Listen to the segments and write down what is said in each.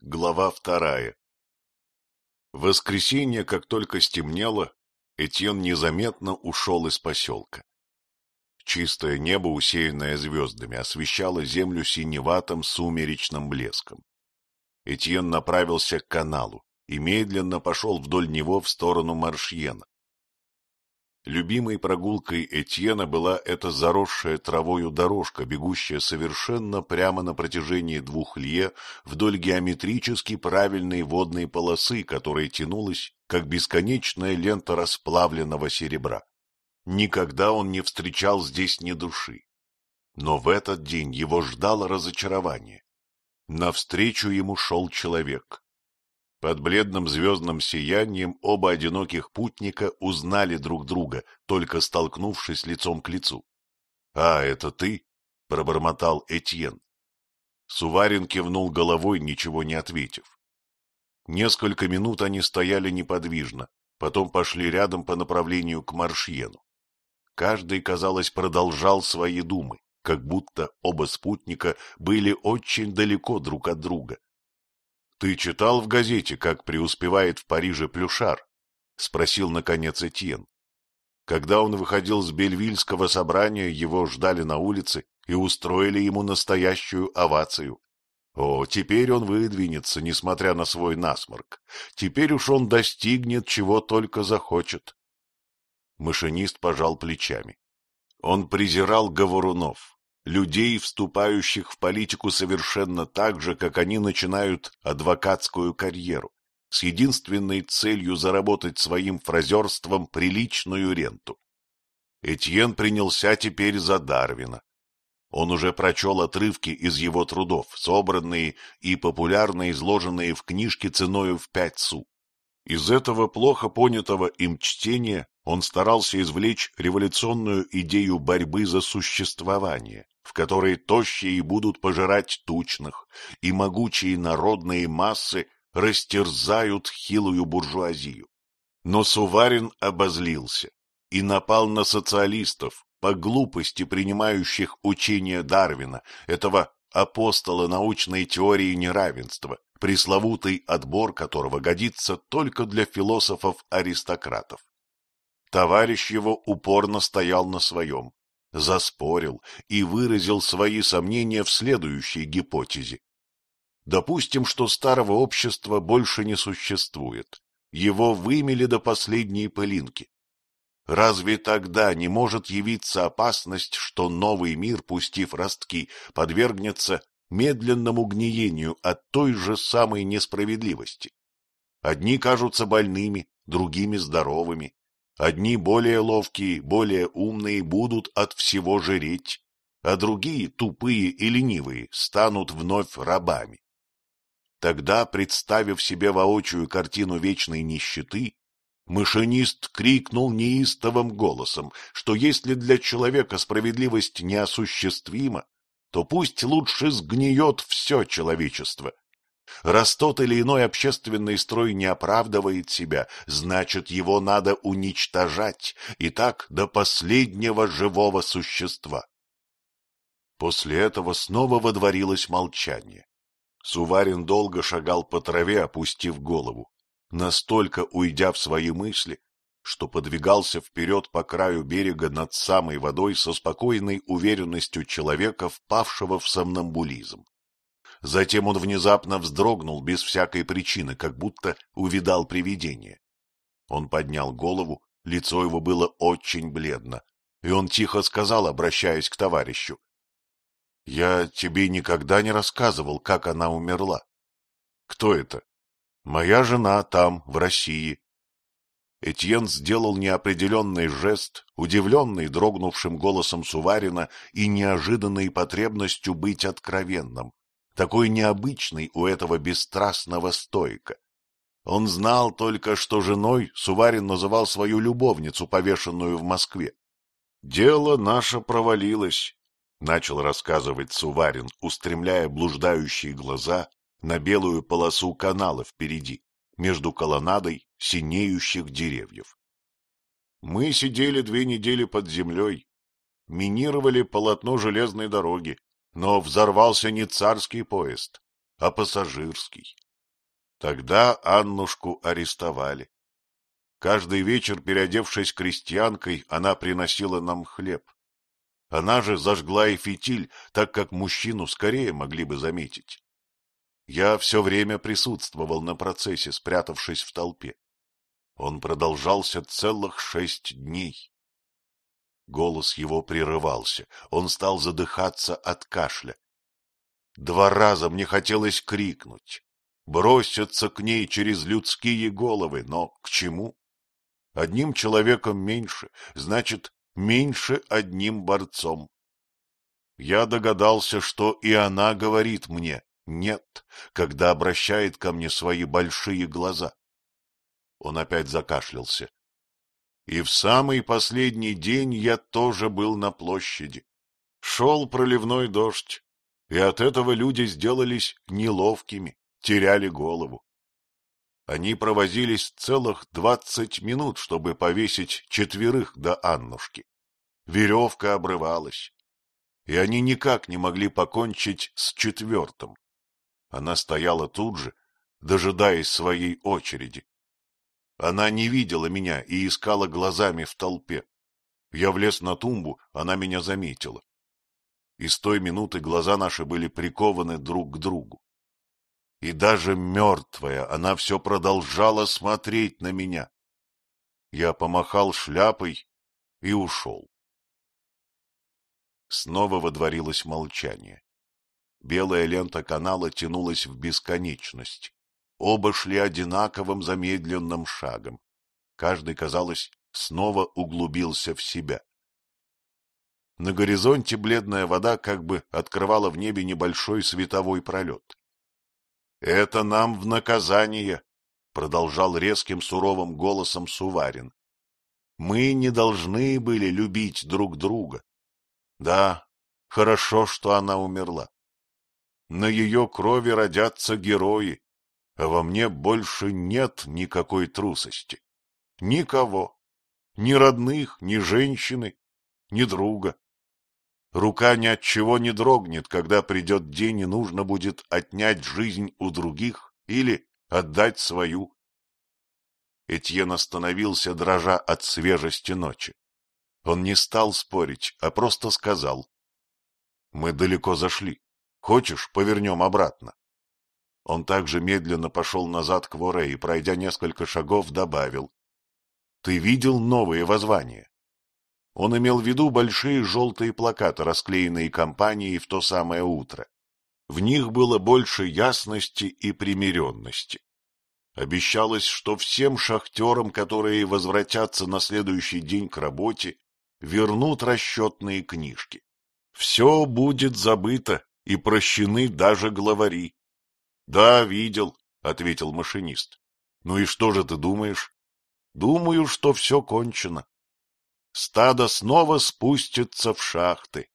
Глава вторая воскресенье, как только стемнело, Этьен незаметно ушел из поселка. Чистое небо, усеянное звездами, освещало землю синеватым сумеречным блеском. Этьен направился к каналу и медленно пошел вдоль него в сторону Маршьена. Любимой прогулкой Этьена была эта заросшая травою дорожка, бегущая совершенно прямо на протяжении двух лье вдоль геометрически правильной водной полосы, которая тянулась, как бесконечная лента расплавленного серебра. Никогда он не встречал здесь ни души. Но в этот день его ждало разочарование. Навстречу ему шел человек, под бледным звездным сиянием оба одиноких путника узнали друг друга, только столкнувшись лицом к лицу. — А, это ты? — пробормотал Этьен. Суварин кивнул головой, ничего не ответив. Несколько минут они стояли неподвижно, потом пошли рядом по направлению к Маршьену. Каждый, казалось, продолжал свои думы, как будто оба спутника были очень далеко друг от друга. Ты читал в газете, как преуспевает в Париже Плюшар? — спросил, наконец, Этьен. Когда он выходил с Бельвильского собрания, его ждали на улице и устроили ему настоящую овацию. О, теперь он выдвинется, несмотря на свой насморк. Теперь уж он достигнет, чего только захочет. Машинист пожал плечами. Он презирал говорунов, людей, вступающих в политику совершенно так же, как они начинают адвокатскую карьеру, с единственной целью заработать своим фразерством приличную ренту. Этьен принялся теперь за Дарвина. Он уже прочел отрывки из его трудов, собранные и популярно изложенные в книжке ценою в пять су. Из этого плохо понятого им чтения он старался извлечь революционную идею борьбы за существование, в которой тощие будут пожирать тучных, и могучие народные массы растерзают хилую буржуазию. Но Суварин обозлился и напал на социалистов, по глупости принимающих учение Дарвина, этого апостола научной теории неравенства, пресловутый отбор которого годится только для философов-аристократов. Товарищ его упорно стоял на своем, заспорил и выразил свои сомнения в следующей гипотезе. Допустим, что старого общества больше не существует. Его вымели до последней пылинки. Разве тогда не может явиться опасность, что новый мир, пустив ростки, подвергнется медленному гниению от той же самой несправедливости? Одни кажутся больными, другими здоровыми, Одни более ловкие, более умные будут от всего жреть, а другие, тупые и ленивые, станут вновь рабами. Тогда, представив себе воочию картину вечной нищеты, машинист крикнул неистовым голосом, что если для человека справедливость неосуществима, то пусть лучше сгниет все человечество, Раз тот или иной общественный строй не оправдывает себя, значит, его надо уничтожать, и так до последнего живого существа. После этого снова водворилось молчание. Суварин долго шагал по траве, опустив голову, настолько уйдя в свои мысли, что подвигался вперед по краю берега над самой водой со спокойной уверенностью человека, впавшего в сомнамбулизм. Затем он внезапно вздрогнул без всякой причины, как будто увидал привидение. Он поднял голову, лицо его было очень бледно, и он тихо сказал, обращаясь к товарищу. — Я тебе никогда не рассказывал, как она умерла. — Кто это? — Моя жена там, в России. Этьен сделал неопределенный жест, удивленный дрогнувшим голосом Суварина и неожиданной потребностью быть откровенным такой необычный у этого бесстрастного стойка. Он знал только, что женой Суварин называл свою любовницу, повешенную в Москве. «Дело наше провалилось», — начал рассказывать Суварин, устремляя блуждающие глаза на белую полосу канала впереди, между колоннадой синеющих деревьев. Мы сидели две недели под землей, минировали полотно железной дороги, но взорвался не царский поезд, а пассажирский. Тогда Аннушку арестовали. Каждый вечер, переодевшись крестьянкой, она приносила нам хлеб. Она же зажгла и фитиль, так как мужчину скорее могли бы заметить. Я все время присутствовал на процессе, спрятавшись в толпе. Он продолжался целых шесть дней. Голос его прерывался, он стал задыхаться от кашля. Два раза мне хотелось крикнуть, броситься к ней через людские головы, но к чему? Одним человеком меньше, значит, меньше одним борцом. Я догадался, что и она говорит мне «нет», когда обращает ко мне свои большие глаза. Он опять закашлялся. И в самый последний день я тоже был на площади. Шел проливной дождь, и от этого люди сделались неловкими, теряли голову. Они провозились целых двадцать минут, чтобы повесить четверых до Аннушки. Веревка обрывалась, и они никак не могли покончить с четвертым. Она стояла тут же, дожидаясь своей очереди. Она не видела меня и искала глазами в толпе. Я влез на тумбу, она меня заметила. И с той минуты глаза наши были прикованы друг к другу. И даже мертвая она все продолжала смотреть на меня. Я помахал шляпой и ушел. Снова водворилось молчание. Белая лента канала тянулась в бесконечность. Оба шли одинаковым замедленным шагом. Каждый, казалось, снова углубился в себя. На горизонте бледная вода как бы открывала в небе небольшой световой пролет. — Это нам в наказание, — продолжал резким суровым голосом Суварин. — Мы не должны были любить друг друга. Да, хорошо, что она умерла. На ее крови родятся герои, а во мне больше нет никакой трусости. Никого. Ни родных, ни женщины, ни друга. Рука ни от чего не дрогнет, когда придет день и нужно будет отнять жизнь у других или отдать свою. Этьен остановился, дрожа от свежести ночи. Он не стал спорить, а просто сказал. — Мы далеко зашли. Хочешь, повернем обратно? Он также медленно пошел назад к Воре и, пройдя несколько шагов, добавил. — Ты видел новые воззвания? Он имел в виду большие желтые плакаты, расклеенные компанией в то самое утро. В них было больше ясности и примиренности. Обещалось, что всем шахтерам, которые возвратятся на следующий день к работе, вернут расчетные книжки. Все будет забыто и прощены даже главари. — Да, видел, — ответил машинист. — Ну и что же ты думаешь? — Думаю, что все кончено. Стадо снова спустится в шахты.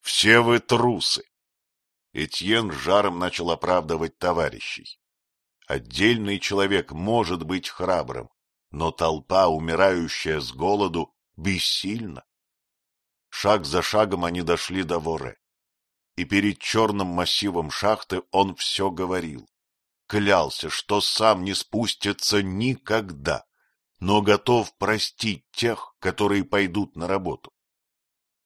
Все вы трусы. Этьен жаром начал оправдывать товарищей. Отдельный человек может быть храбрым, но толпа, умирающая с голоду, бессильна. Шаг за шагом они дошли до Воре и перед черным массивом шахты он все говорил. Клялся, что сам не спустится никогда, но готов простить тех, которые пойдут на работу.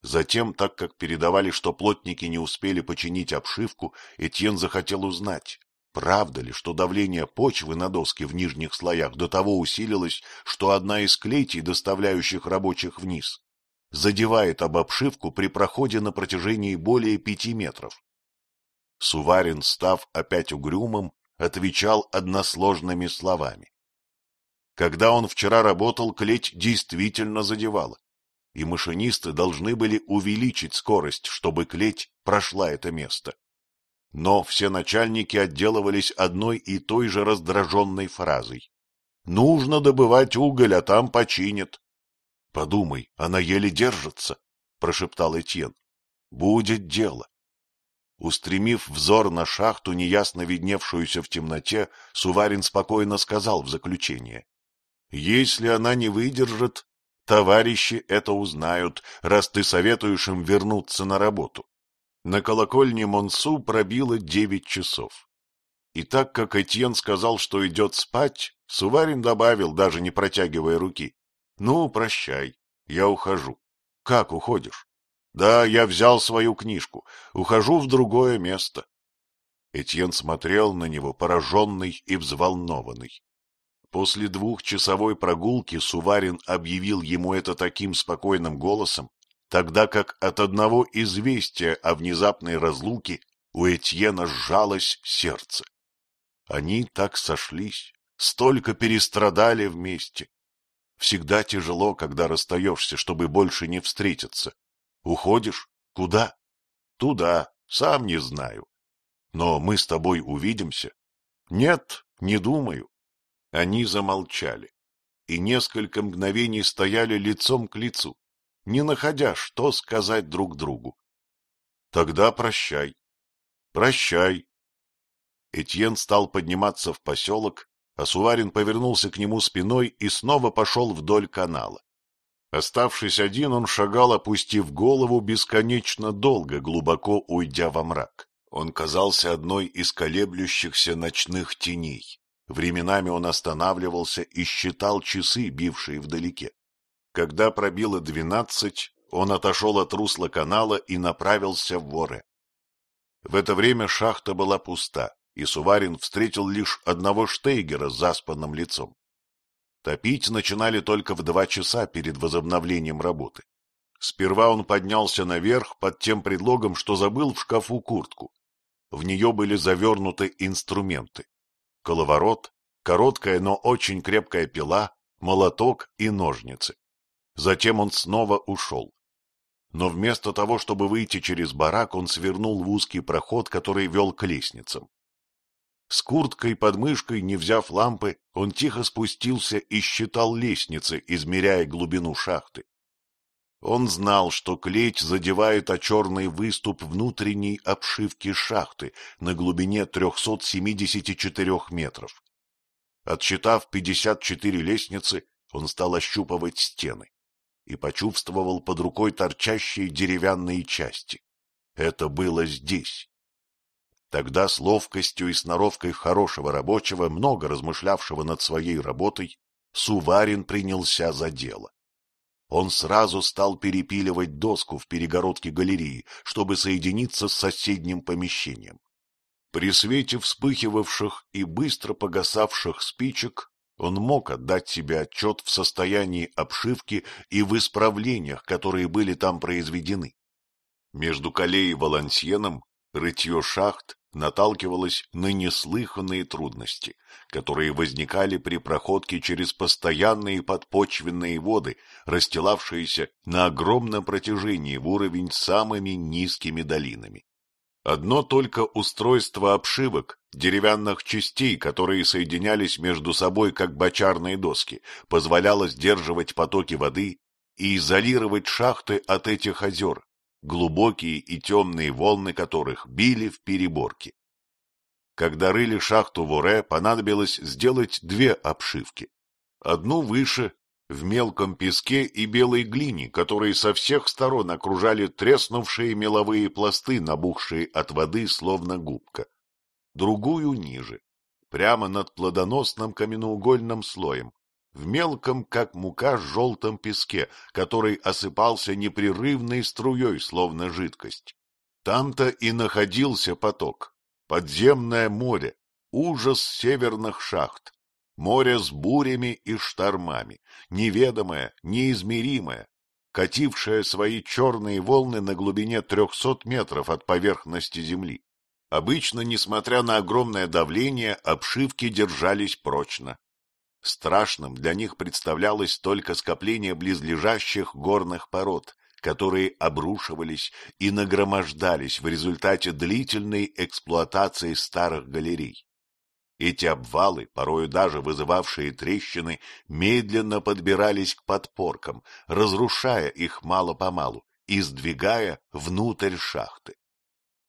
Затем, так как передавали, что плотники не успели починить обшивку, Этьен захотел узнать, правда ли, что давление почвы на доски в нижних слоях до того усилилось, что одна из клетий, доставляющих рабочих вниз, задевает об обшивку при проходе на протяжении более пяти метров. Суварин, став опять угрюмым, отвечал односложными словами. Когда он вчера работал, клеть действительно задевала, и машинисты должны были увеличить скорость, чтобы клеть прошла это место. Но все начальники отделывались одной и той же раздраженной фразой. «Нужно добывать уголь, а там починят. Подумай, она еле держится, — прошептал Этьен. — Будет дело. Устремив взор на шахту, неясно видневшуюся в темноте, Суварин спокойно сказал в заключение. — Если она не выдержит, товарищи это узнают, раз ты советуешь им вернуться на работу. На колокольне Монсу пробило девять часов. И так как Этьен сказал, что идет спать, Суварин добавил, даже не протягивая руки. — Ну, прощай, я ухожу. — Как уходишь? — Да, я взял свою книжку, ухожу в другое место. Этьен смотрел на него, пораженный и взволнованный. После двухчасовой прогулки Суварин объявил ему это таким спокойным голосом, тогда как от одного известия о внезапной разлуке у Этьена сжалось сердце. Они так сошлись, столько перестрадали вместе. Всегда тяжело, когда расстаешься, чтобы больше не встретиться. Уходишь? Куда? Туда, сам не знаю. Но мы с тобой увидимся? Нет, не думаю. Они замолчали и несколько мгновений стояли лицом к лицу, не находя, что сказать друг другу. Тогда прощай. Прощай, Этьен стал подниматься в поселок, а Суварин повернулся к нему спиной и снова пошел вдоль канала. Оставшись один, он шагал, опустив голову, бесконечно долго, глубоко уйдя во мрак. Он казался одной из колеблющихся ночных теней. Временами он останавливался и считал часы, бившие вдалеке. Когда пробило двенадцать, он отошел от русла канала и направился в Воре. В это время шахта была пуста и Суварин встретил лишь одного штейгера с заспанным лицом. Топить начинали только в два часа перед возобновлением работы. Сперва он поднялся наверх под тем предлогом, что забыл в шкафу куртку. В нее были завернуты инструменты. Коловорот, короткая, но очень крепкая пила, молоток и ножницы. Затем он снова ушел. Но вместо того, чтобы выйти через барак, он свернул в узкий проход, который вел к лестницам. С курткой под мышкой, не взяв лампы, он тихо спустился и считал лестницы, измеряя глубину шахты. Он знал, что клеть задевает о черный выступ внутренней обшивки шахты на глубине 374 метров. Отсчитав 54 лестницы, он стал ощупывать стены и почувствовал под рукой торчащие деревянные части. Это было здесь, Тогда с ловкостью и сноровкой хорошего рабочего, много размышлявшего над своей работой, Суварин принялся за дело. Он сразу стал перепиливать доску в перегородке галереи, чтобы соединиться с соседним помещением. При свете вспыхивавших и быстро погасавших спичек он мог отдать себе отчет в состоянии обшивки и в исправлениях, которые были там произведены. Между Калей и рытье шахт наталкивалось на неслыханные трудности, которые возникали при проходке через постоянные подпочвенные воды, расстилавшиеся на огромном протяжении в уровень самыми низкими долинами. Одно только устройство обшивок, деревянных частей, которые соединялись между собой как бочарные доски, позволяло сдерживать потоки воды и изолировать шахты от этих озер, глубокие и темные волны которых били в переборки. Когда рыли шахту в Оре, понадобилось сделать две обшивки. Одну выше, в мелком песке и белой глине, которые со всех сторон окружали треснувшие меловые пласты, набухшие от воды, словно губка. Другую ниже, прямо над плодоносным каменноугольным слоем, в мелком, как мука, желтом песке, который осыпался непрерывной струей, словно жидкость. Там-то и находился поток. Подземное море, ужас северных шахт, море с бурями и штормами, неведомое, неизмеримое, катившее свои черные волны на глубине трехсот метров от поверхности земли. Обычно, несмотря на огромное давление, обшивки держались прочно. Страшным для них представлялось только скопление близлежащих горных пород, которые обрушивались и нагромождались в результате длительной эксплуатации старых галерей. Эти обвалы, порою даже вызывавшие трещины, медленно подбирались к подпоркам, разрушая их мало-помалу и сдвигая внутрь шахты.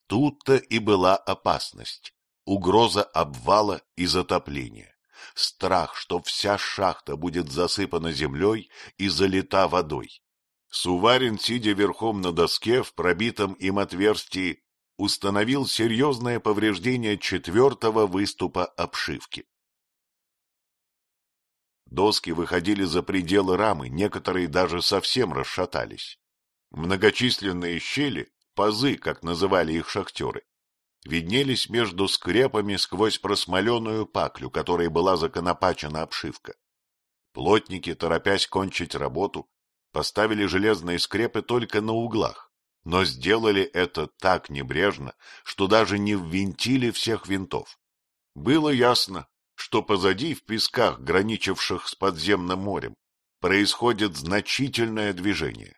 Тут-то и была опасность, угроза обвала и затопления страх, что вся шахта будет засыпана землей и залита водой. Суварин, сидя верхом на доске в пробитом им отверстии, установил серьезное повреждение четвертого выступа обшивки. Доски выходили за пределы рамы, некоторые даже совсем расшатались. Многочисленные щели, пазы, как называли их шахтеры, виднелись между скрепами сквозь просмоленную паклю, которой была законопачена обшивка. Плотники, торопясь кончить работу, поставили железные скрепы только на углах, но сделали это так небрежно, что даже не ввинтили всех винтов. Было ясно, что позади, в песках, граничивших с подземным морем, происходит значительное движение.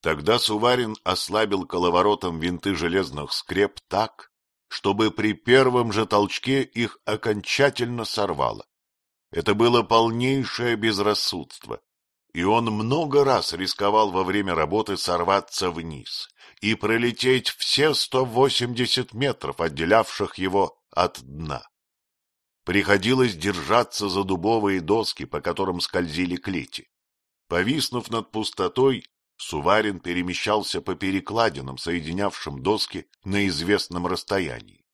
Тогда Суварин ослабил коловоротом винты железных скреп так, чтобы при первом же толчке их окончательно сорвало. Это было полнейшее безрассудство, и он много раз рисковал во время работы сорваться вниз и пролететь все сто восемьдесят метров, отделявших его от дна. Приходилось держаться за дубовые доски, по которым скользили клети. Повиснув над пустотой, Суварин перемещался по перекладинам, соединявшим доски на известном расстоянии.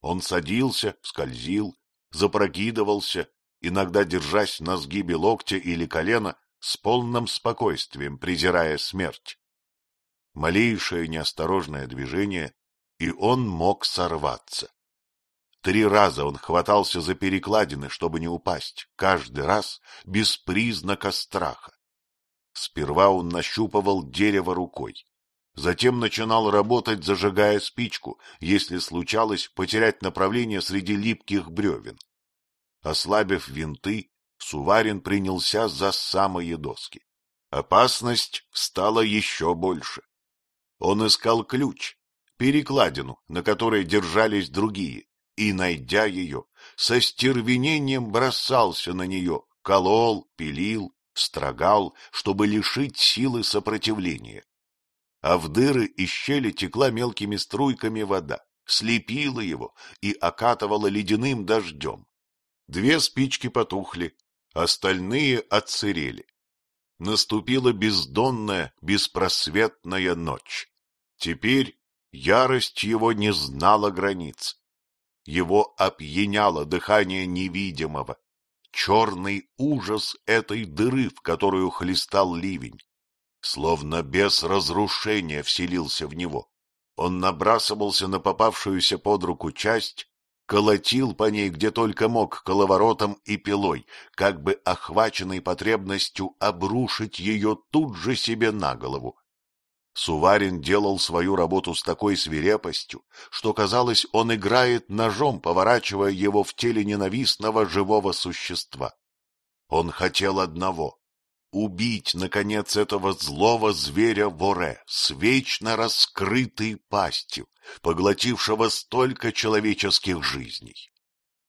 Он садился, скользил, запрокидывался, иногда держась на сгибе локтя или колена, с полным спокойствием презирая смерть. Малейшее неосторожное движение, и он мог сорваться. Три раза он хватался за перекладины, чтобы не упасть, каждый раз без признака страха. Сперва он нащупывал дерево рукой, затем начинал работать, зажигая спичку, если случалось потерять направление среди липких бревен. Ослабив винты, Суварин принялся за самые доски. Опасность стала еще больше. Он искал ключ, перекладину, на которой держались другие, и, найдя ее, со стервенением бросался на нее, колол, пилил, строгал, чтобы лишить силы сопротивления. А в дыры и щели текла мелкими струйками вода, слепила его и окатывала ледяным дождем. Две спички потухли, остальные отсырели. Наступила бездонная, беспросветная ночь. Теперь ярость его не знала границ. Его опьяняло дыхание невидимого, черный ужас этой дыры, в которую хлестал ливень. Словно без разрушения вселился в него. Он набрасывался на попавшуюся под руку часть, колотил по ней где только мог коловоротом и пилой, как бы охваченный потребностью обрушить ее тут же себе на голову. Суварин делал свою работу с такой свирепостью, что, казалось, он играет ножом, поворачивая его в теле ненавистного живого существа. Он хотел одного — убить, наконец, этого злого зверя Воре с вечно раскрытой пастью, поглотившего столько человеческих жизней.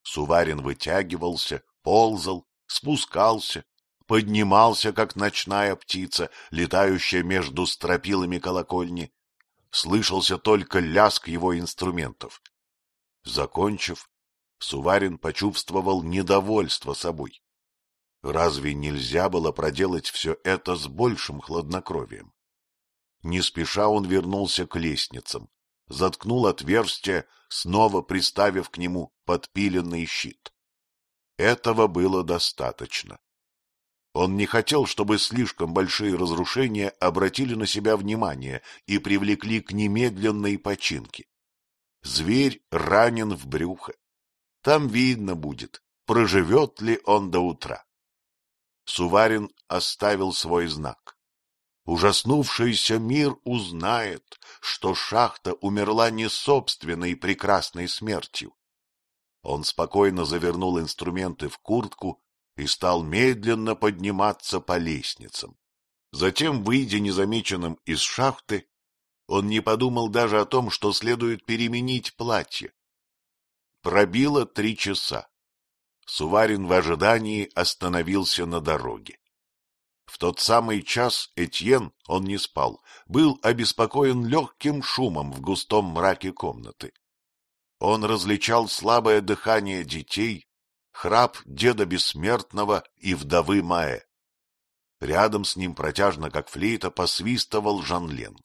Суварин вытягивался, ползал, спускался, поднимался, как ночная птица, летающая между стропилами колокольни. Слышался только ляск его инструментов. Закончив, Суварин почувствовал недовольство собой. Разве нельзя было проделать все это с большим хладнокровием? Не спеша он вернулся к лестницам, заткнул отверстие, снова приставив к нему подпиленный щит. Этого было достаточно. Он не хотел, чтобы слишком большие разрушения обратили на себя внимание и привлекли к немедленной починке. Зверь ранен в брюхо. Там видно будет, проживет ли он до утра. Суварин оставил свой знак. Ужаснувшийся мир узнает, что шахта умерла не собственной прекрасной смертью. Он спокойно завернул инструменты в куртку и стал медленно подниматься по лестницам. Затем, выйдя незамеченным из шахты, он не подумал даже о том, что следует переменить платье. Пробило три часа. Суварин в ожидании остановился на дороге. В тот самый час Этьен, он не спал, был обеспокоен легким шумом в густом мраке комнаты. Он различал слабое дыхание детей, храп деда бессмертного и вдовы Маэ. Рядом с ним протяжно, как флейта, посвистывал Жанлен.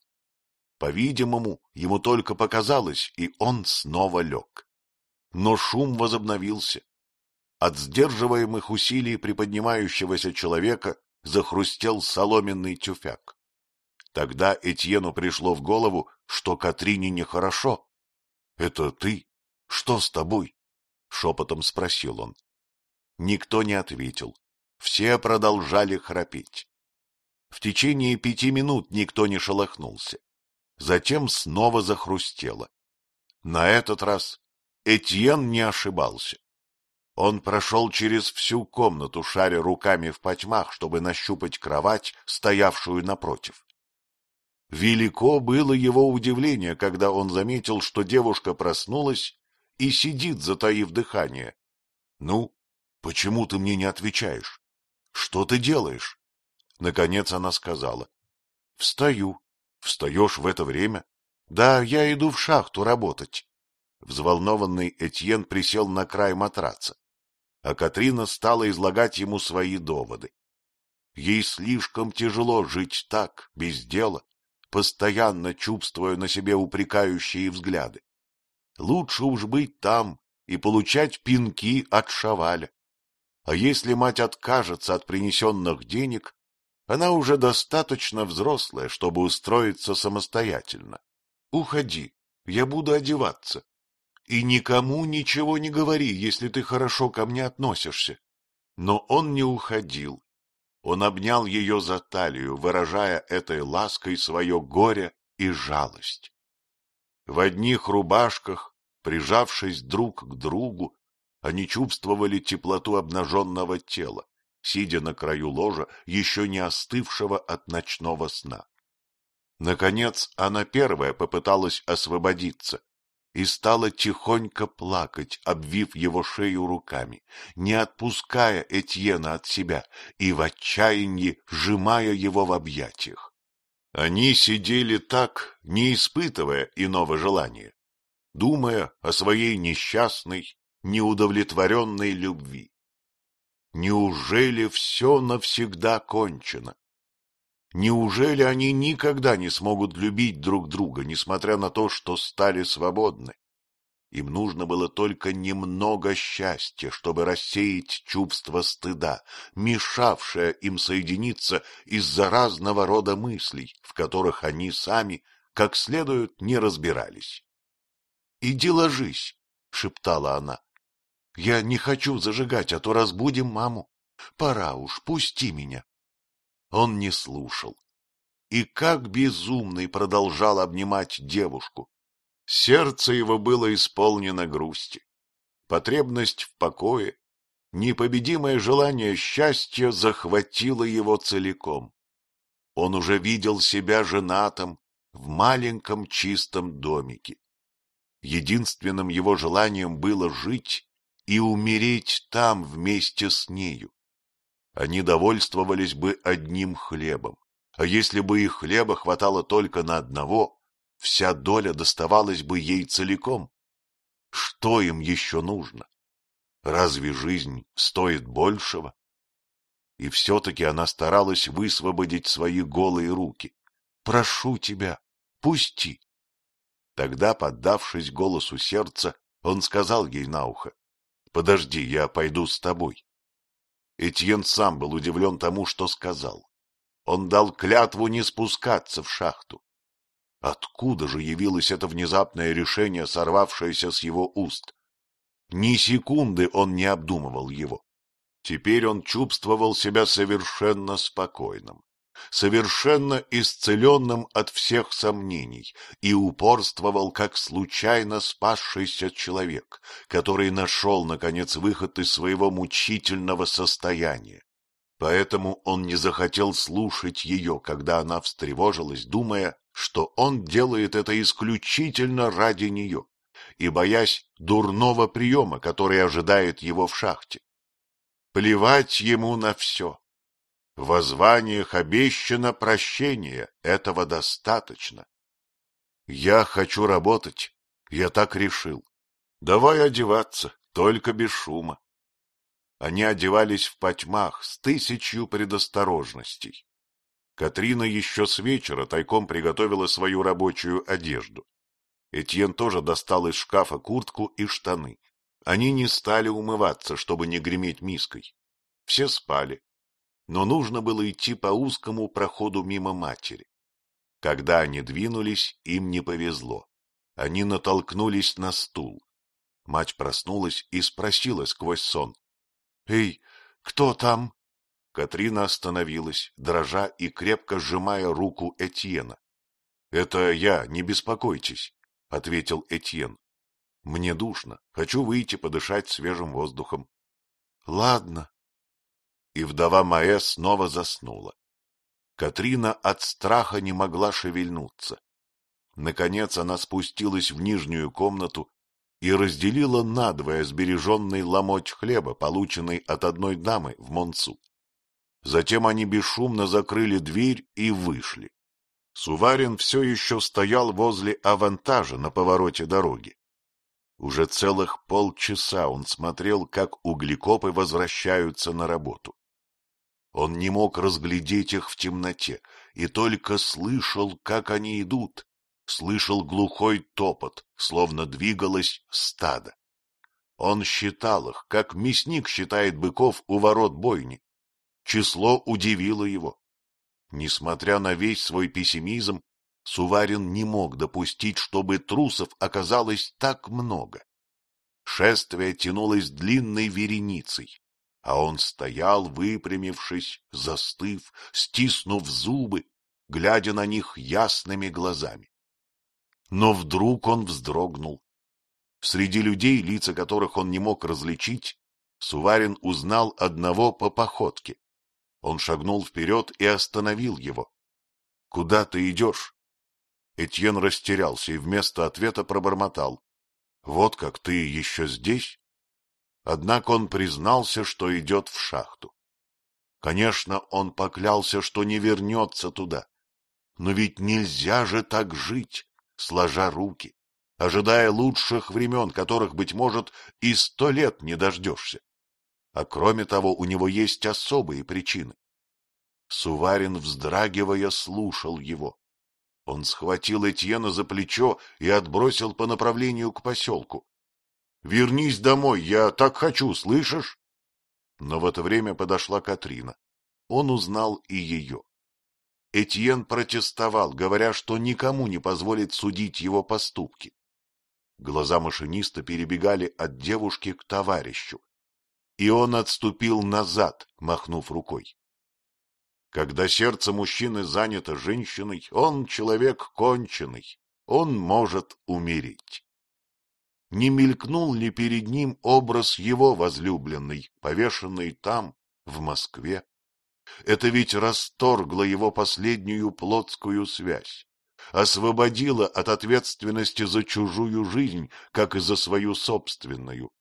По-видимому, ему только показалось, и он снова лег. Но шум возобновился. От сдерживаемых усилий приподнимающегося человека захрустел соломенный тюфяк. Тогда Этьену пришло в голову, что Катрине нехорошо. — Это ты? Что с тобой? — шепотом спросил он. Никто не ответил. Все продолжали храпеть. В течение пяти минут никто не шелохнулся. Затем снова захрустело. На этот раз Этьен не ошибался. Он прошел через всю комнату, шаря руками в потьмах, чтобы нащупать кровать, стоявшую напротив. Велико было его удивление, когда он заметил, что девушка проснулась и сидит, затаив дыхание. — Ну, почему ты мне не отвечаешь? Что ты делаешь? Наконец она сказала. — Встаю. — Встаешь в это время? — Да, я иду в шахту работать. Взволнованный Этьен присел на край матраца а Катрина стала излагать ему свои доводы. Ей слишком тяжело жить так, без дела, постоянно чувствуя на себе упрекающие взгляды. Лучше уж быть там и получать пинки от шаваля. А если мать откажется от принесенных денег, она уже достаточно взрослая, чтобы устроиться самостоятельно. Уходи, я буду одеваться. И никому ничего не говори, если ты хорошо ко мне относишься. Но он не уходил. Он обнял ее за талию, выражая этой лаской свое горе и жалость. В одних рубашках, прижавшись друг к другу, они чувствовали теплоту обнаженного тела, сидя на краю ложа, еще не остывшего от ночного сна. Наконец она первая попыталась освободиться, и стала тихонько плакать, обвив его шею руками, не отпуская Этьена от себя и в отчаянии сжимая его в объятиях. Они сидели так, не испытывая иного желания, думая о своей несчастной, неудовлетворенной любви. Неужели все навсегда кончено? Неужели они никогда не смогут любить друг друга, несмотря на то, что стали свободны? Им нужно было только немного счастья, чтобы рассеять чувство стыда, мешавшее им соединиться из-за разного рода мыслей, в которых они сами как следует не разбирались. — Иди ложись, — шептала она. — Я не хочу зажигать, а то разбудим маму. Пора уж, пусти меня. Он не слушал. И как безумный продолжал обнимать девушку. Сердце его было исполнено грусти. Потребность в покое, непобедимое желание счастья захватило его целиком. Он уже видел себя женатым в маленьком чистом домике. Единственным его желанием было жить и умереть там вместе с нею они довольствовались бы одним хлебом. А если бы их хлеба хватало только на одного, вся доля доставалась бы ей целиком. Что им еще нужно? Разве жизнь стоит большего? И все-таки она старалась высвободить свои голые руки. «Прошу тебя, пусти!» Тогда, поддавшись голосу сердца, он сказал ей на ухо, «Подожди, я пойду с тобой». Этьен сам был удивлен тому, что сказал. Он дал клятву не спускаться в шахту. Откуда же явилось это внезапное решение, сорвавшееся с его уст? Ни секунды он не обдумывал его. Теперь он чувствовал себя совершенно спокойным совершенно исцеленным от всех сомнений, и упорствовал как случайно спасшийся человек, который нашел, наконец, выход из своего мучительного состояния. Поэтому он не захотел слушать ее, когда она встревожилась, думая, что он делает это исключительно ради нее и боясь дурного приема, который ожидает его в шахте. Плевать ему на все, в воззваниях обещано прощение, этого достаточно. Я хочу работать, я так решил. Давай одеваться, только без шума. Они одевались в потьмах с тысячью предосторожностей. Катрина еще с вечера тайком приготовила свою рабочую одежду. Этьен тоже достал из шкафа куртку и штаны. Они не стали умываться, чтобы не греметь миской. Все спали. Но нужно было идти по узкому проходу мимо матери. Когда они двинулись, им не повезло. Они натолкнулись на стул. Мать проснулась и спросила сквозь сон. — Эй, кто там? Катрина остановилась, дрожа и крепко сжимая руку Этьена. — Это я, не беспокойтесь, — ответил Этьен. — Мне душно, хочу выйти подышать свежим воздухом. — Ладно. И вдова Маэ снова заснула. Катрина от страха не могла шевельнуться. Наконец она спустилась в нижнюю комнату и разделила надвое сбереженный ломоть хлеба, полученный от одной дамы в Монцу. Затем они бесшумно закрыли дверь и вышли. Суварин все еще стоял возле авантажа на повороте дороги. Уже целых полчаса он смотрел, как углекопы возвращаются на работу. Он не мог разглядеть их в темноте и только слышал, как они идут, слышал глухой топот, словно двигалось стадо. Он считал их, как мясник считает быков у ворот бойни. Число удивило его. Несмотря на весь свой пессимизм, Суварин не мог допустить, чтобы трусов оказалось так много. Шествие тянулось длинной вереницей, а он стоял, выпрямившись, застыв, стиснув зубы, глядя на них ясными глазами. Но вдруг он вздрогнул. Среди людей, лица которых он не мог различить, Суварин узнал одного по походке. Он шагнул вперед и остановил его. — Куда ты идешь? Этьен растерялся и вместо ответа пробормотал. — Вот как ты еще здесь? Однако он признался, что идет в шахту. Конечно, он поклялся, что не вернется туда. Но ведь нельзя же так жить, сложа руки, ожидая лучших времен, которых, быть может, и сто лет не дождешься. А кроме того, у него есть особые причины. Суварин, вздрагивая, слушал его. Он схватил Этьена за плечо и отбросил по направлению к поселку. — Вернись домой, я так хочу, слышишь? Но в это время подошла Катрина. Он узнал и ее. Этьен протестовал, говоря, что никому не позволит судить его поступки. Глаза машиниста перебегали от девушки к товарищу и он отступил назад, махнув рукой. Когда сердце мужчины занято женщиной, он человек конченый, он может умереть. Не мелькнул ли перед ним образ его возлюбленной, повешенной там, в Москве? Это ведь расторгло его последнюю плотскую связь, освободило от ответственности за чужую жизнь, как и за свою собственную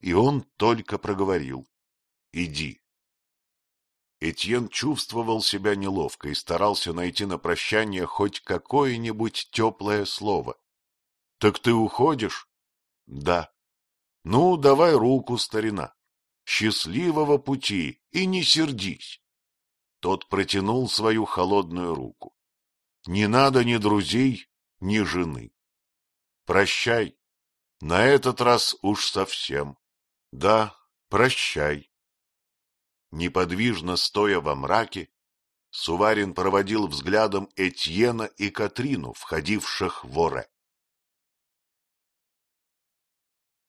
и он только проговорил «Иди». Этьен чувствовал себя неловко и старался найти на прощание хоть какое-нибудь теплое слово. — Так ты уходишь? — Да. — Ну, давай руку, старина. Счастливого пути и не сердись. Тот протянул свою холодную руку. Не надо ни друзей, ни жены. Прощай. На этот раз уж совсем. Да, прощай. Неподвижно стоя во мраке, Суварин проводил взглядом Этьена и Катрину, входивших в Оре.